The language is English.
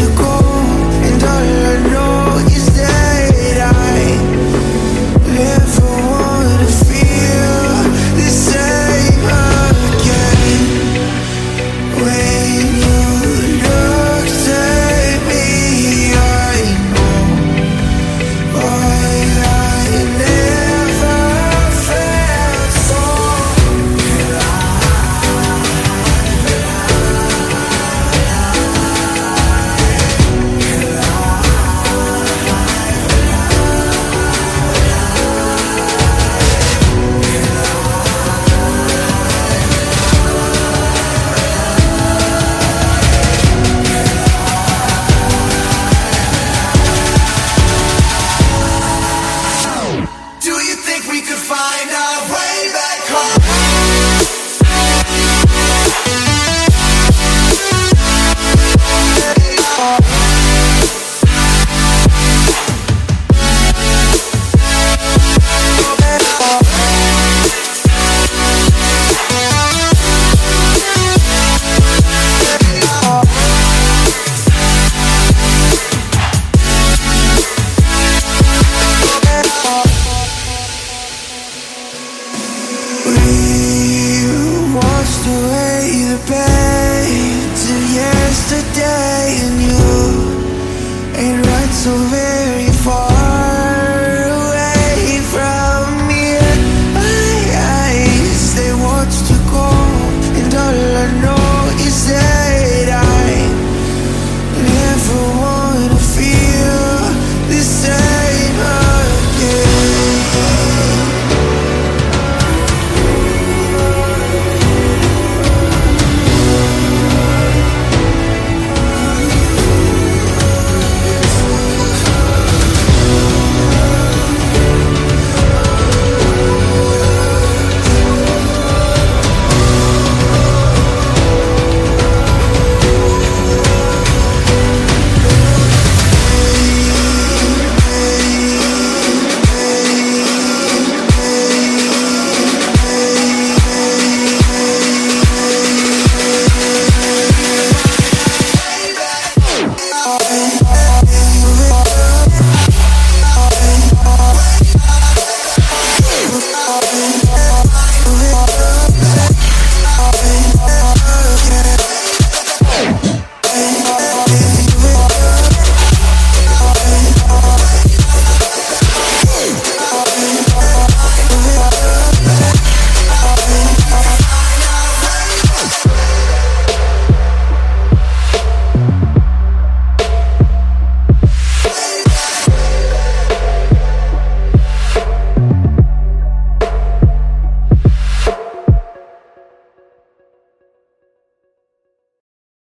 to go.